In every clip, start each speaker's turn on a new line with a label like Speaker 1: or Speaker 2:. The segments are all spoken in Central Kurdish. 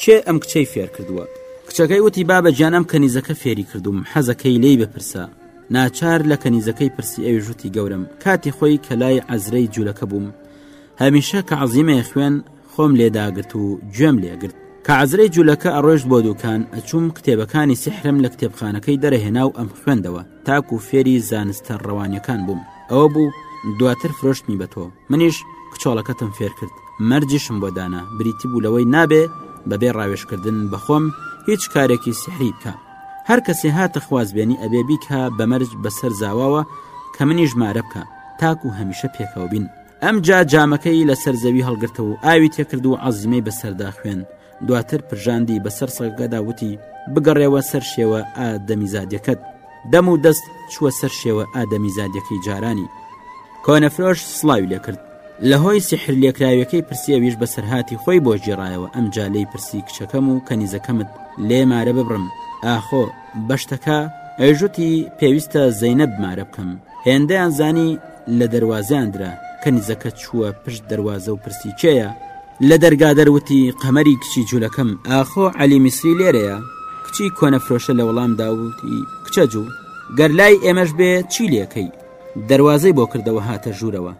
Speaker 1: کێ ئەم کچەی فێر کردووە؟ کچەکەی وتی بابە گیان ئەم کەنیزەکە فێری کردوم حەزەکەی لی بپرسە ناچار لە کەنیزەکەی پرسی ئەوی ژوتی گەورم کاتی خۆی کە لای ئەزرەی جوولەکە بووم هەمیشە کە عزیمێ خوێن خۆم لێداگرت و گوێم لێگرت کە عزرەی جوولەکە ئەڕۆشت بۆ دوکان ئەچووم کتێبەکانی سحرم لە کتێبخانەکەی دەرەهێنا و ئەم خوێندەوە تاکو فێری زانستە ڕەوانیەکان بووم ئەوە بوو دواتر فرۆشتنی بە تۆ منیش کچۆڵەکەتم فێرکرد مەرجیشم بۆ دانا بریتی بوو لەوەی نابێ بەبێ ڕاوێشکردن بەخۆم هیچ کارێکی سحری بکە هەر کەسێ هاتە خوازبێنی ئەبێ بیکە بەمەرج بەسەر زاواوە کە منیش مارە بکە تاکو هەمیشە پێکەوە بین ئەم جا جامەکەی لەسەر زەوی هەڵگرتەوە و ئاوی تێکرد و عزیمەی بەسەردا خوێن دواتر پرژاندی بەسەر سەگەکەدا وتی بگەڕێوە سەر شێوە ئادەمیزادەکەت دەم و دەست چووە سەر شێوە ئادەمیزادەکەی جارانی کۆنەفرۆش سلاوی لەکرد لە هۆی سحر لێکراوەکەی پرسیەویش بەسەرهاتی خۆی بۆ گێڕایەوە ئەم جالەی پرسی کچەکەم و کەنیزەکەمت لێ مارە ببڕم ئاخۆ بەشتەکە ئەژوتی پێویستە زەینە بمارە بکەم هێندەیان زانی لە دەروازەیان درا، کەنیزەکە چووە پشت دەروازە و پرسی کێیە؟ لە دەرگادەر وتی، قەمەری کچی جوولەکەم، ئاخۆ عەلی میسری لێرەیە؟ کچی کۆنەفرۆشە لە وەڵام دا و وتی، کچە جوو، گەر لای ئێمەش بێ چی لێکەی؟ دەروازەی بۆ کردەوە هاتە ژوورەوە.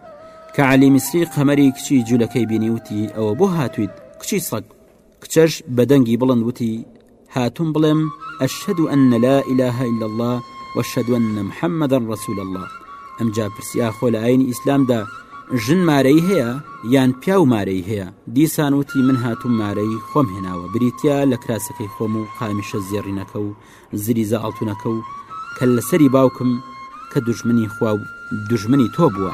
Speaker 1: کە عەلی میسری قەمەری کچی جوولەکەی بینی وتی، ئەوە بۆ هاتوویت، کچی سەگ؟ کچەش بە دەنگی بڵند وتی هاتوم بڵێم ئەشهد ان لا اله الا الله واشهد ان محمدا رسول الله ئەمجا پرسیا خۆ لە ئاین ئیسلامدا ژن مارەی هەیە یان پیاو مارەی هەیە دیسان وتی من هاتوم مارەی خۆم هێناوە بریتیا لە کراسەکەی خۆم و قامیشە زێڕینەکە و زری زە ئاڵتونەکە و کە لەسەری باوکم کە دژمنی خوا و دژمنی تۆ بووە.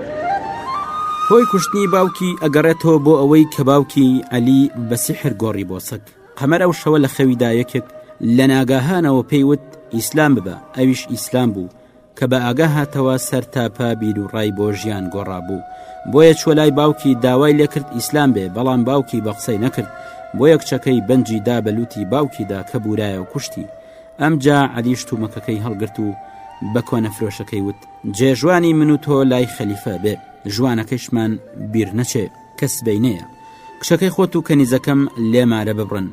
Speaker 1: هۆی کوشتنی باوکی ئەگەڕێتەوە بۆ ئەوەی کە باوکی عەلی بە سیحر گۆڕی بۆ سەگ قەمەر ئەو شەوە لە خەویدا یەکێک لە ناگاهانەوە پێیوت ئیسلام ببە ئەویش ئیسلام بوو کە بە ئاگا هاتەوە سەر تاپە بیر و ڕای بۆ ژیان گۆڕا بوو بۆیە چوە لای باوکی داوای لێکرد ئیسلام بێ بەڵام باوکی بە قسەی نەکرد بۆ یەکچەکەی بەنجی دا بەلوتی باوکیدا کە بورایە و کوشتی ئەمجا عەلیش تومەکەکەی هەڵگرت و بە کۆنە فرۆشەکەی وت جێ ژوانی من و تۆ لای خەلیفە بێ ژوانەکەشمان بیر نەچێ کە سبینەیە کچەکەی خۆت و کەنیزەکەم لێمارە ببڕن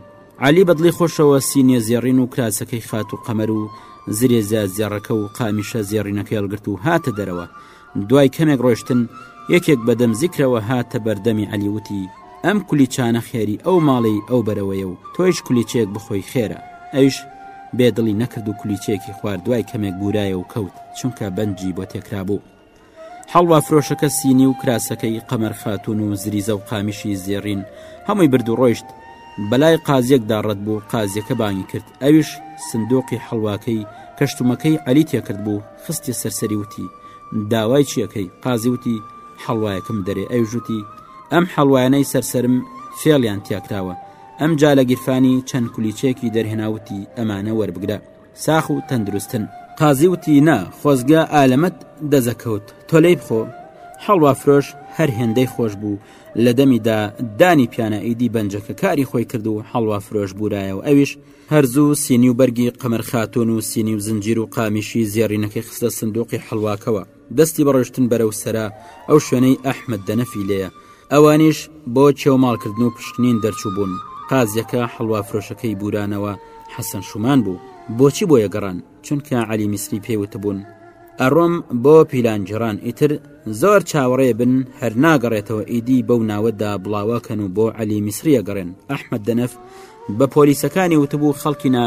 Speaker 1: علی بەدڵی خۆشەوە سینیە زێڕین و کراسەکەی خات و قەمەر و زرێزە زێڕەکە و قامیشە زێڕینەکە هێڵگرت و هاتە دەرەوە دوای کەمێک ڕۆشتن یەکێک بەدەم زیکرەوە هاتە بەردەمی علیوتی ئەم کولیچانە خێری ئەو ماڵەی ئەو بەرەوەیە و تۆیش کولیچەیەک بخۆی خێرە. ئەویش بێ دڵی نەکرد و کولیچەیەکی خوارد دوای کەمێک بورایە و کەوت چونکە بەنجی بۆ تێکرابوو. حەڵوا فرۆشەکە سینی و کراسەکەی قەمەر خاتوون و زریزە و قامیشی زێڕین هەمووی برد و ڕۆیشت بەلای قازیەکدا ڕەت بوو قازیەکە بانگی کرد ئەویش سندوقی حەڵواکەی کەشتومەکەی عەلی تێکرد بوو خستیە سەر سەری وتی، داوای چی ئەکەی؟ قازی وتی، حەڵوایەکم بدەرێ، ئەویش وتی، ئەم حەڵوایانەی سەر سەرم فێڵیان تیاکراوە، ئەمجا لە گیرفانی چەند کولیچەیەکی دەرهێنا وتی، ئەمانە وەربگرە ساخ و تەندروستن. قازی وتی، نا، خۆزگە ئالەمەت دەزەکەوت، تۆ لێی بخۆ. حەڵوافرۆش هەر هێندەی خۆش بوو لە دەمی دا دانی پیانە ئیدی بەنجەکە کاری خۆی کرد و حەڵوا فرۆش بورایە و ئەویش هەرزوو سینی و بەرگی قەمەر خاتون و سینی و زنجیر و قامیشی زێڕینەکەی خستە سندوقی حەڵواکەوە دەستی بەڕشتن بەرەو سرا ئەو شوێنەی ئەحمد دەنەفی لێە ئەوانیش بۆ چێوماڵکردن و پشکنین دەرچوو بوون قازیەکە حەڵوا فرۆشەکەی بورانەوە حەسەن شومان بوو بۆچی بۆیە گەڕان چونکە علی میسری پێی وتبوون ئەڕۆم بۆ پیلانگیڕان ئیتر زۆر چاوەڕێ بن هەر ناگەڕێتەوە ئیدی بەو ناوەدا بڵاوەکەن و بۆ علی میسریە گەڕێن ئەحمد دەنەف بە پۆلیسەکانی وتبوو خەڵکینە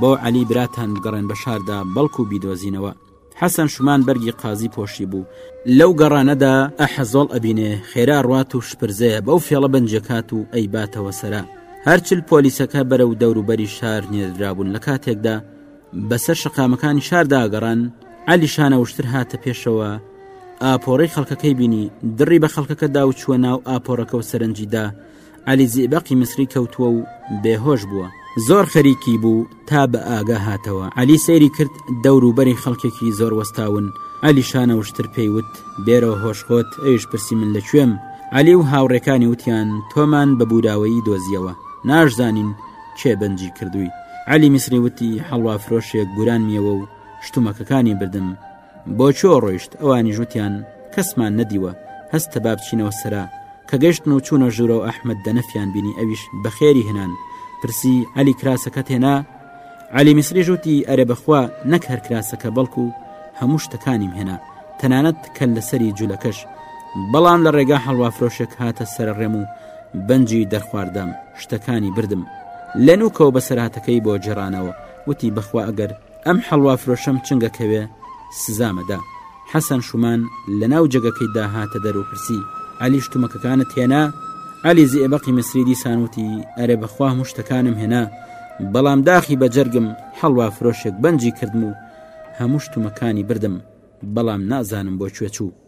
Speaker 1: بۆ علی براتان بگەڕێن بە شاردا بەڵکو بیدۆزینەوە حەسەن شومان بەرگی قازی پۆشی بوو لەو گەڕانەدا ئەحەزۆڵ ئەبینێ خێرا ڕات و شپرزەیە بەو فێڵە بنجەکات و ئەی باتەوە سەرا هەر چل پۆلیسەکە بەرەو دەوروبەری شار نێردرابوون لە کاتێکدا بەسەر شەقامەکانی شارداگەڕان علی شانەوشتر هاتە پێشەوە ئاپۆڕی خەڵکەکەی بینی دڕی بە خەڵکەکە دا و چووە ناو ئاپۆڕەکە و سەرنجیدا علی زیبەقی مسری کەوتووە و بێهۆش بووە زۆر خەریکی بوو تا بە ئاگا هاتەوە عەلی سەیری کرد دەور و بەری خەڵکێکی زۆر وەستاون عەلی شانە وشتر پێی وت بێرەوە هۆش خۆت ئەویش پرسی من لە کوێم عەلی و هاوڕێکانی وتیان تۆمان بە بوراوەیی دۆزیەوە ناشزانین کێ بەنجی کردووی عەلی میسری وتی حەڵوافرۆشێک گورانمیەوە و شتومەکەکانی بردم بۆ چۆ ڕۆیشت ئەوانیش وتیان کەسمان نەدیوە هەستە با بچینەوە سەرا کە گەشتن و چوونە ژوورەوە ئەحمد دەنەفیان بینی ئەویش بەخێری هێنان پرسی علی کراسەکە تێنا علی میسری ژووتی ئەرێ بەخوا نەک هەر کراسەکە بەڵکو و هەموو شتەکانیم هێنا تەنانەت کەل لەسەری جولەکەش بەڵام لە ڕێگا هەڵوافرۆشێک هاتە سەر ڕێم و بەنجی دەرخواردەم شتەکانی بردم لەن و کەو بەسەراتەکەی بۆ جێرانەوە وتی بەخوا ئەگەر ئەم حەڵوا فرۆشەم چنگە کەوێ سزامەدا حەسەن شومان لەناو جەگەکەی داهاتە دەر و پرسی علی شتومەکەکانت هێنا علی زئبقی مسری دیسانوتی ئەرێ بەخوا هەموو شتەکانم هێنا بەڵام داخی بە جەرگم حەڵوا فرۆشێک بەنجی کردم و هەموو شتومەکانی بردم بەڵام نازانم بۆ کوێ چوو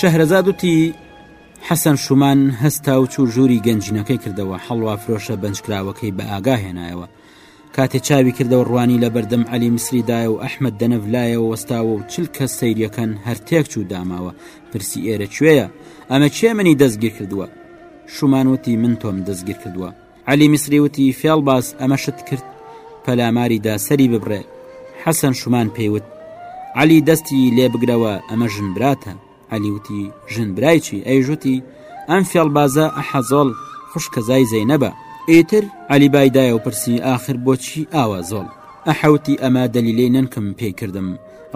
Speaker 1: شەهرەزاد وتی حەسەن شومان هەستا و چوو ژووری گەنجینەکەی کردەوە هەڵوا فرۆشە بەنجکراوەکەی بە ئاگا هێنایەوە کاتێ چاوی کردەوە ڕوانی لە بەردەم علی مسریدایە و ئەحمد دەنەڤ لایەوە وەستاوە و چل کەس سەیریەکەن هەر تێک چوو داماوە پرسی ئێرە کوێیە ئەمە چێ منی دەستگیر کردووە شومانوتی من تۆم دەستگیر کردووە عەلی میسری وتی فێڵ باس ئەمە شت کرد پەلاماری دا سەری ببڕێ حەسەن شومان پێیوت علی دەستی لێ بگرەوە ئەمە ژن براتە علی وتی ژن برایچی ئەیژوتی ئەم فێڵبازە ئەحەزۆڵ خوشکەزای زەینەبە ئیتر علی بایدایە و پرسی آخر بۆچی ئاوا زۆڵ ئەحوتی ئەمە دەلیلەی نەنکم پێی کردم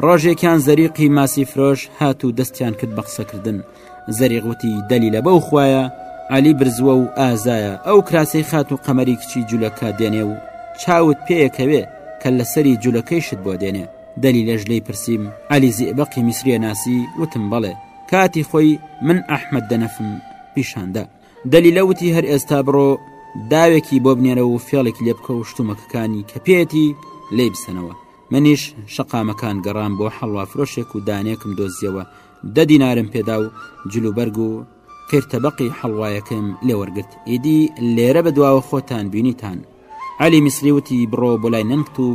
Speaker 1: ڕۆژێکیان زەریقی ماسی فرۆش هات و دەستیان کرد بە قسەکردن و زەریق وتی دەلیلە بەو خویە علی برزوە و ئازایە ئەو کراسەی خات و قەمەری کچی جولەکە دێنێ و چاوت پێیەکەوێ کە لەسەری جولەکەیشت بۆ دێنێ دەلی لەش لی پرسییم علی زیئبقی میسریە ناسی وتم بەڵێ کاتی خۆی من ئەحمد دەنەفم پیشاندا دەلی لەوتی هەر ئێستا بڕۆ داوێکی بۆ بنێرە و فێڵێکی لێ بکە و شتومەکەکانی کە پێێتی لی بسەنەوە منیش شەقامەکان گەڕام بۆ حەڵوا فرۆشێک و دانێکم دۆزیەوە دە دینارم پێدا و جلوبەرگ و قیرتەبەقی حەڵوایەکەیم لێ وەرگرت ئیدی لێرە بە دواوە خۆتان بینیتان علی میسری وتی بڕۆ بۆ لای نەمت و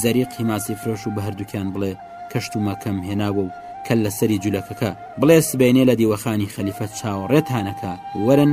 Speaker 1: زەری قیماسی فرۆش و بە هەردووکیان بڵێ کەشتومەکەم هێناوە و کەل لەسەری جولەکەکە بڵێ سبەینێ لە دیوەخانی خەلیفە چاوەڕێتانەکە وەرن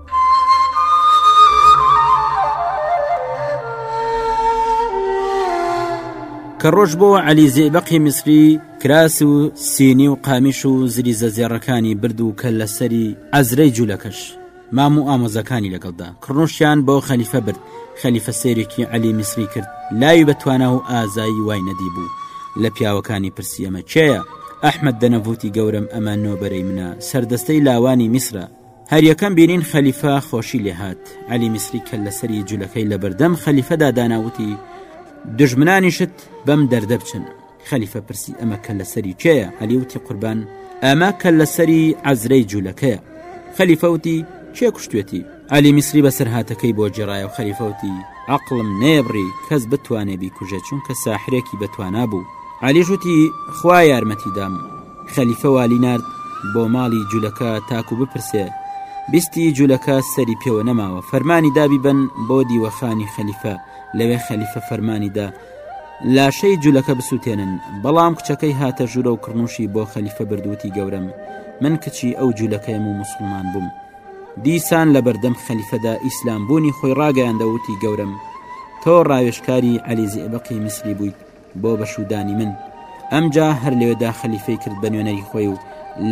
Speaker 1: کە ڕۆژ بۆ عەلی زیبەقی میسری کراس و سینی و قامیش و زری زەزێڕەکانی برد و کە لەسەری ئەزرەی جوولەکەش مام و ئامۆزەکانی لەگەڵدا کڕنوشیان بۆ خەلیفە برد خەلیفە سێرێکی عەلی میسری کرد لاوی بە توانا و ئازایی وای نەدی بوو لە پیاوەکانی پرسیەمە چێە ئەحمد دەنەڤوتی گەورم ئەمە نۆبەرەی منە سەردەستەی لاوانی میسرە هەریەکەم بینین خەلیفە خۆشی لێهات علی میسری کە لەسەری جولەکەی لە بەردەم خەلیفەدا داناوتی دژمنانیشت بەم دەردە بچن خەلیفە پرسی ئەمە کە لەسەری کێیە علیوتی قوربان ئەمە کە لەسەری ئەزرەی جولەکەیە خەلیفەوتی کێ کوشتێتی علی میسری بەسەر هاتەکەی بۆ جێڕایە و خەلیفەوتی عقلم نێبڕی کەس بتوانێ بیکوژێ چونکە ساحرێکی بەتوانا بوو علیژوتی خوا یارمەتی دام خەلیفە والی نارد بۆ ماڵی جولەکە تاکو بپرسێ بیستی جولەکە سەری پێوە نەماوە فەرمانی دا بیبەن بۆ دیوەخانی خەلیفە لەوێ خەلیفە فەرمانی دا لاشەی جولەکە بسووتێنن بەڵام کچەکەی هاتە ژوورە و کڕنوشی بۆ خەلیفە بردووتی گەورەم من کچی ئەو جولەکەیم و مسلمان بووم دیسان لە بەردەم خەلیفەدا ئیسلام بوونی خۆی ڕاگەیاندەوتی گەورەم تۆ ڕاوێشکاری علی زیبقی میسری بوویت بۆ بەشودانی من ئەمجا هەر لەوێدا خەلیفەی کرد بە نوێنەری خۆی و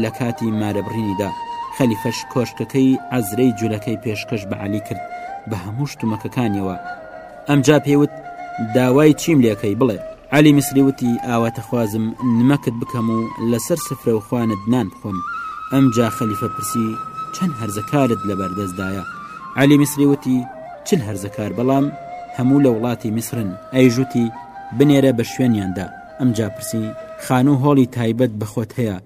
Speaker 1: لە کاتی مارەبڕینیدا خەلیفەش کۆشکەکەی ئەزرەی جولەکەی پێشکەش بە علی کرد بە هەموو شتومەکەکانیەوە ئەمجا پێوت داوای چیم لەکەی بڵێ علی مسری وتی ئاواتەخوازم نمەکت بکەم و لەسەر سفرە و خوانت نان بخۆم ئەمجا خەلیفە پرسی چەند هەرزەکارت لەبەردەستدایە علی مسری وتی چل هەرزەکار بەڵام هەموو لە وڵاتی میسرن ئەیژوتی بنێرە بە شوێنیاندا ئەمجا پرسی خانوو هۆڵی تایبەت بەخۆت هەیە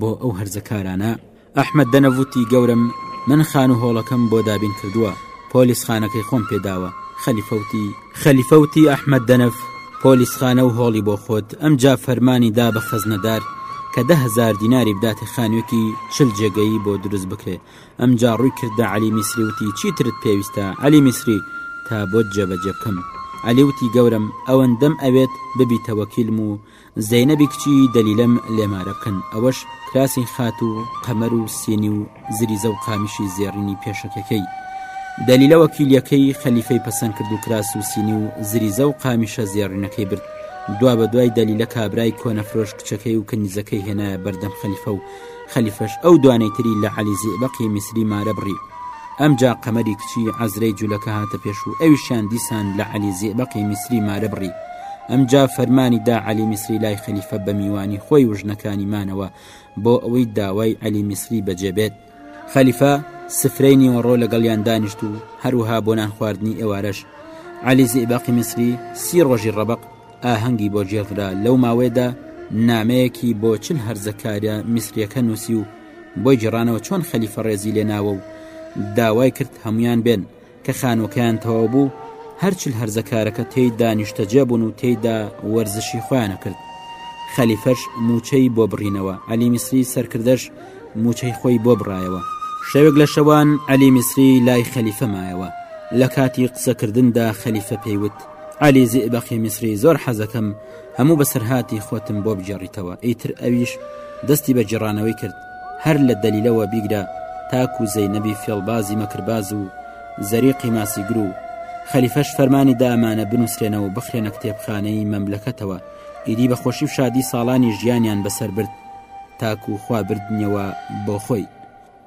Speaker 1: بۆ ئەو هەرزەکارانە ئەحمد دەنەڤوتی گەورەم من خانوو هۆڵەکەم بۆ دابین کردووە پۆلیس خانەکەی خۆم پێداوە خەلیفەوتی خەلیفەوتی ئەحمد دەنەڤ پۆلیس خانە و هۆڵی بۆ خۆت ئەمجا فەرمانی دا بە خەزنەدار کە دە هەزار دیناری بداتێ خانوێکی چل جێگەیی بۆ دروست بکرێ ئەمجا ڕووی کردە عەلی میسری وتی چیترت پێویستە عەلی میسری تا بۆت جێبەجێ بکەم عەلی وتی گەورەم ئەوەندەم ئەوێت ببیتە وەکیلم و زەینەبی کچی دەلیلەم لێ مارە بکەن ئەوەش کراسی خاتوو قەمەر و سینی و زریزە و قامیشی زێڕینی پێشەکەکەی دەلیلە وەکیلیەکەی خەلیفەی پەسەند کرد و کراس و سینی و زریزە و قامیشە زێڕینەکەی برد دوا بە دوای دەلیلە کابرای کۆنەفرۆش کچەکەی و کنیزەکەی هێنایە بەردەم خەلیفە و خەلیفەش ئەو دوانەی تری لە عەلی زیئبەقی میسری مارە بڕی ئەمجا قەمەری کچی عەزرەی جولەکە هاتە پێش و ئەویشیان دیسان لە عەلی زیئبەقی میسری مارە بڕی ئەمجا فەرمانی دا عەلی میسری لای خەلیفە بە میوانی خۆی و ژنەکانی مانەوە بۆ ئەوەی داوای عەلی میسری بەجێبێت خەلیفە سفرەی نیوەڕۆ لەگەڵیان دانیشت و هەروها بۆ نان خواردنی ئێوارەش عەلی زیئبەقی میسری سی ڕۆژی ڕەبق ئاهەنگی بۆ گێڕدرا لەو ماوەیەدا نامەیەکی بۆ چل هەرزەکارە میسریەکە نووسی و بۆی گەڕانەوە چۆن خەلیفە ڕێزی لێناوە و داوای کرد هەمویان بێن کە خانوەکەیان تەواو بوو هەرچل هەرزەکارەکە تێی دانیشتە جێبوون و تێیدا وەرزشی خۆیانە کرد خەلیفەش موچەی بۆ بڕینەوە علی میسری سەرکردەش موچەی خۆی بۆ بڕایەوە شەوێک لە شەوان علی میسری لای خەلیفەمایەوە لە کاتی قسەکردندا خەلیفە پێیوت عەلی زئبەقی میسری زۆر حەزەکەم هەموو بەسەرهاتی خۆتم بۆ بگێڕیتەوە ئیتر ئەویش دەستی بە جێڕانەوەی کرد هەر لە دەلیلەوە بیگرە تاکو و زەینەبی فێڵبازی مەکرباز و زەریقی ماسیگر و خەلیفەش فەرمانی دامانە بنووسرێنە و بخرێنە کتێبخانەی مەملەکەتەوە ئیدی بە خۆشی و شادی ساڵانی ژیانیان بەسەر برد تاکو و خوا بردنیەوە بۆ خۆی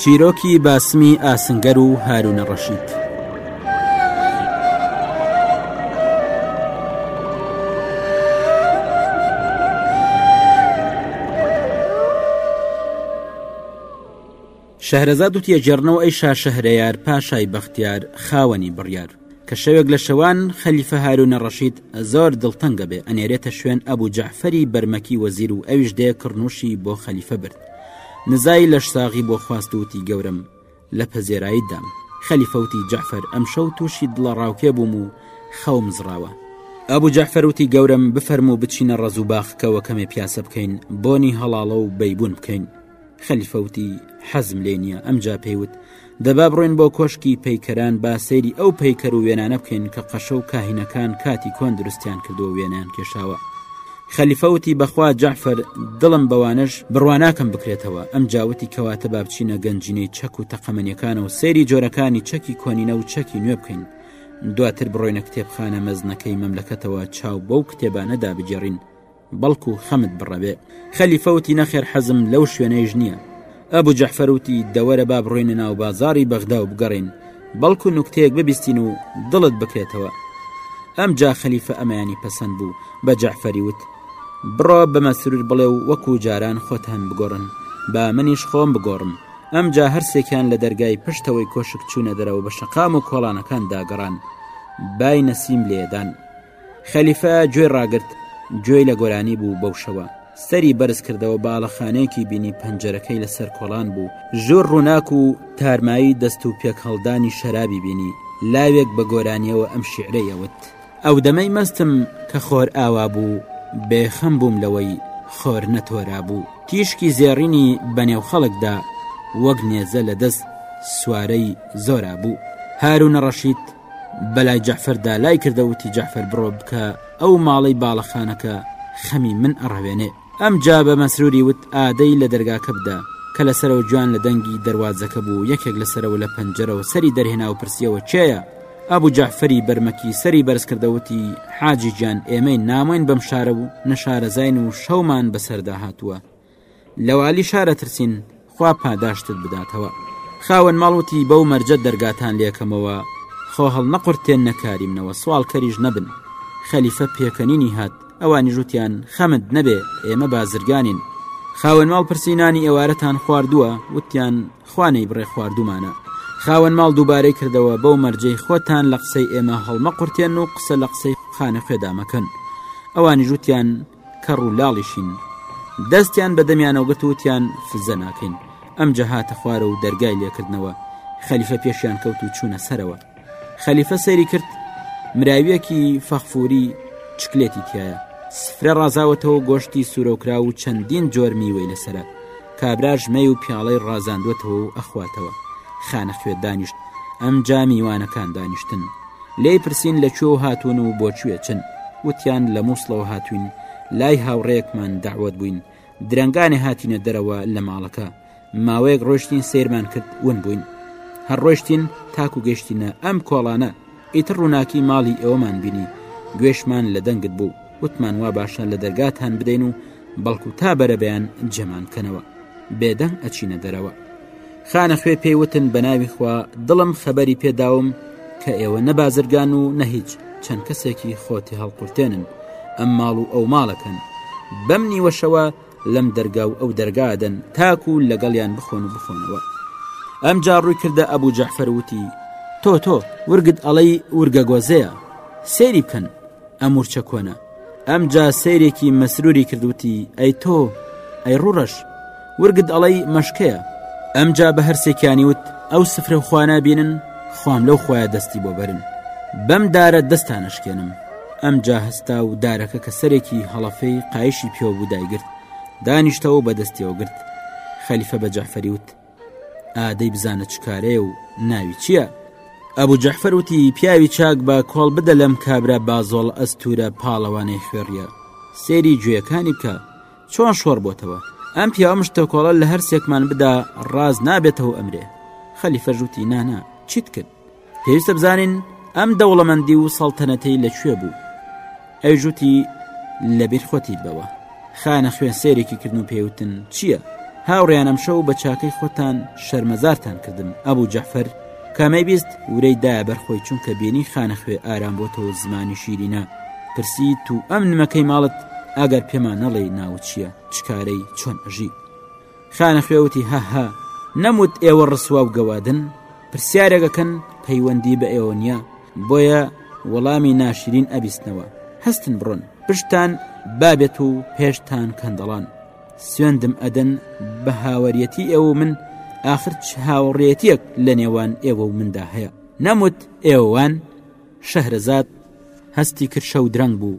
Speaker 1: چیرۆکی باسمی ئاسنگەر و هارونە ڕەشید شەهرەزاد و تێجێڕنەوە ئەی شاشەهرەیار پاشای بەختیار خاوەنی بڕیار کە شەوێک لە شەوان خەلیفە هارونە ڕەشید زۆر دڵتەنگە بێ ئەنێرێتە شوێن ئەبوو جەعفەری بەرمەکی وەزیر و ئەویش دێ کڕنووشی بۆ خەلیفە برد نزای لەش ساغی بۆ خواست وتی گەورم لە پەزێرایی دام خەلیفەوتی جەعفەر ئەم شەو تووشی دڵە ڕاوکێ بووم و خەوم زڕاوە ئەبوو جەعفەروتی گەورم بفەرم و بچینە ڕەزوو باخکەوە کەمێ پیاسە بکەین بۆنی هەڵاڵە و بەیبوون بکەین خەلیفە وتی حەزم لێ نییە ئەمجا پێیوت دەبا بڕۆین بۆ کۆشکی پەیکەران با سەیری ئەو پەیکەر و وێنانە بکەین کە قەشە و کاهینەکان کاتی کۆن درستیان کردو وێنیان کێشاوە خەلیفەوتی بەخوا جەعفەر دڵم بەوانش بڕواناکەم بکرێتەوە ئەم جاوتی کەواتە بابچینە گەنجینەی چەک و تەقەمەنیەکان و سەیری جۆرەکانی چەکی کۆنینە و چەکی نوێ بکەین دواتر بڕۆینە کتێبخانە مەزنەکەی مەملەکەتەوە چاو بەو کتێبانەدا بگێڕین بەڵکو خەمت بڕەبێ خەلیفە وتی نەخێر حەزم لەو شوێنەیش نییە ئەبوو جەحفەر وتی دەوەرە با بڕۆینە ناو بازاری بەغدا و بگەڕین بەڵکو نوکتەیەک ببیستین و دڵت بکرێتەوە ئەم جا خەلیفە ئەمەیانی پەسەند بوو بە جەعفەری وت بڕۆ بەمە سرور بڵێ و وەکو جاران خۆتان بگۆڕن با منیش خۆم بگۆڕم ئەم جا هەرسێکیان لە دەرگای پشتەوەی کۆشک چوونە دەرەوە بە شەقام و کۆڵانەکان داگەڕان بای نەسیم لێدان خەلیفە گوێی ڕاگرت گوێی لە گۆرانی بوو بەو شەوە سەری بەرز کردەوە باڵەخانەیەکی بینی پەنجەرەکەی لەسەر کۆڵان بوو ژۆر ڕووناک و تارمایی دەست و پێک هەڵدانی شەرابی بینی لاوێک بە گۆرانیەوە ئەم شعرەی ئەوت ئەو دەمەی مەستم کە خۆر ئاوا بوو بێخەم بووم لەوەی خۆر نەتۆرا بوو تیشکی زێڕینی بەنێو خەڵکدا وەک نێزە لە دەست سوارەی زۆرا بوو هارو نەڕەشیت بەلای جەعفەردا لای کردە وتی جەعفەر بڕۆ بکە ئەو ماڵەی باڵەخانەکە خەمی من ئەڕەوێنێ ئەم جا بە مەسروری وت ئادەی لە دەرگاکە بدە کە لە سەرەوە جوان لە دەنگی دەروازەکە بوو یەکێک لە سەرەوە لە پەنجەرەوە سەری دەرهێنا و پرسیەوە کێیە ئەبوو جەعفەری بەرمەکی سەری بەرزکردەوتی حاجی گیان ئێمەی نامۆین بەم شارە و نەشارەزاین و شەومان بەسەردا هاتووە لەوالی شارە ترسین خوا پاداشتت بداتەوە خاوەن ماڵوتی بەو مەرجە دەرگاتان لەکەمەوە خۆ هەڵ نەقرتێن نەکاری منەوە سوال کەریش نەبن خەلیفە پێکەنینی هات ئەوانی ژوتیان خەمت نەبێ ئێمە بازرگانین خاوەن ماڵ پرسینانی ئێوارەتان خواردووە وتیان خوانەی بڕێ خواردومانە خاوەن ماڵ دووبارەی کردەوە بەو مەرجەی خۆتان لە قسەی ئێمە هەڵمە قورتێن و قسە لە قسەی خانەقێدامەکەن ئەوانی ژوتیان کەڕ و لاڵیشین دەستیان بە دەمیانەوە گرت وتیان فزە ناکەین ئەم جەهاتە خوارە و دەرگای لێکردنەوە خەلیفە پێشیان کەوت و چوونە سەرەوە خەلیفە سەیری کرد مراویەکی فەخفوری چکلێتی تایە سفرە ڕازاوەتەوە گۆشتی سوورەوکرا و چەندین جۆر میوەی لەسرە کابراژ مەی و پیاڵەی ڕازاندوەتەوە و ئەخواتەوە خانە خوێ دانیشت ئەم جامیوانەکان دانیشتن لێی پرسین لە کوێوە هاتوون و بۆ کوێ چن وتیان لە مووسڵەوە هاتوین لای هاوڕێکمان داوت بووین درەنگانێ هاتینە دەرەوە لە ماڵەکە ماوەیەک ڕۆشتین سیرمان کرد ون بووین هەر ڕۆشتین تاکو گەشتینە ئەم کۆڵانە ئیتر ڕووناکی ماڵی ئێوەمان بینی گوێشمان لە دەنگت بوو وتمان وا باشە لە دەرگاتان بدەین و بەڵکو تا بەرەبەیان جەمان بکەنەوە بێدەنگ ئەچینە دەرەوە خانە خوێ پێی وتن بە ناوی خوا دڵم خەبەری پێداوم کە ئێوە نەبازرگان و نە هیچ چەند کەسێکی خۆتی هەڵقورتێنن ئەم ماڵ و ئەو ماڵەکەن بەم نیوەشەوە لەم دەرگا و ئەو دەرگادەن تاکو و لەگەڵیان بخۆن و بخۆنەوە ئەم جاڕووی کردە ئەبوو جەحفەر وتی تۆ تۆ ورگت ئەڵەی ورگە گۆزەیە سێری بکەن ئەمورچە کۆنە ئەمجا سەیرێکی مەسروری کردوتی ئەی تۆ ئەی ڕوڕەش ورگت ئەڵەی مەشکەیە ئەمجا بە هەرسێکیانی وت ئەو سفرە خوانە بینن خام لەو خۆیان دەستی بۆ بەرن بەم دارە دەستانەشکێنم ئەم جا هەستا و دارەکە کە سەرێکی هەڵەفەی قایشی پێوە بوو دایگرت دانیشتەوە بەدەستیەوە گرت خەلیفە بە جەعفەری وت ئادەی بزانە چ کارەیە و ناوی چییە؟ ئەبوو جەحفەر وتی پیاوی چاک بە کۆڵ بدە لەم کابرا بازۆڵ ئەستورە پاڵەوانەی خوێڕیە سێری گوێەکانی بکە چۆن شۆڕ بۆتەوە ئەم پیاوە مشتە کۆڵە لە هەرسێکمان بدا ڕاز نابێتەوە ئەمرێ خەلیفەژوتی نانا چیت کرد پێویستە بزانین ئەم دەوڵەمەندی و سەڵتەنەتەی لەکوێ بوو ئەی ژووتی لەبیر خۆتی بەوە خانە خوێن سێرێکی کردن و پێوتن چییە هاوڕیانم شەو بە چاکەی خۆتان شەرمەزارتان کردم ئەبوو جەحفەر کامەی بیست ورەی دایە بەرخۆی چونکە بینی خانە خوێ ئارام بۆتەوە زمانی شیرینە پرسی تو ئەم نمەکەی ماڵت ئەگەر پێمان نەڵێ ناوچیە چکارەی چۆن ئەژی خانەخوێ وتی، هەهە، نەموت ئێوە ڕسوا و گەوادن؟ پرسیارێک ئەکەن پەیوەندی بە ئێوە نییە، بۆیە وەڵامی ناشرین ئەبیستنەوە. هەستن بڕۆن، پشتتان بابێت و پێشتان کەندەڵان. سوێندم ئەدەن بە هاوەریەتی ئێوە و من، ئاخر چ هاوڕێیەتییەک لە نێوان ئێوە و مندا هەیە؟ نەموت ئێوەوان؟ شەهرەزاد هەستی کرشە و درەنگ بوو.